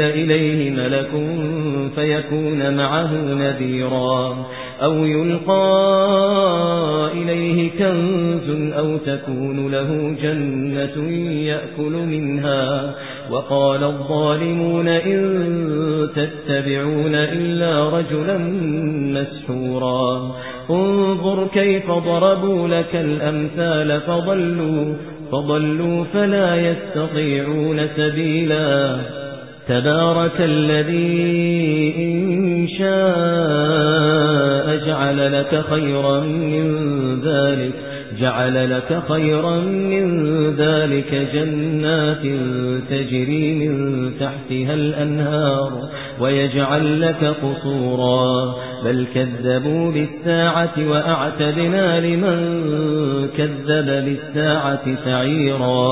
أنزل إليه ملك فيكون معه نذيرا أو يلقى إليه كنز أو تكون له جنة يأكل منها وقال الظالمون إن تتبعون إلا رجلا مسحورا انظر كيف ضربوا لك الأمثال فضلوا فضلوا فلا يستطيعون سبيلا تبارك الذي إن شاء جعل لك خيرا من ذلك جعل لك خيرا من ذلك جنات تجري من تحتها الأنهار ويجعل لك قصورا. بل كذبوا بالساعة وأعتدنا لمن كذب بالساعة سعيرا.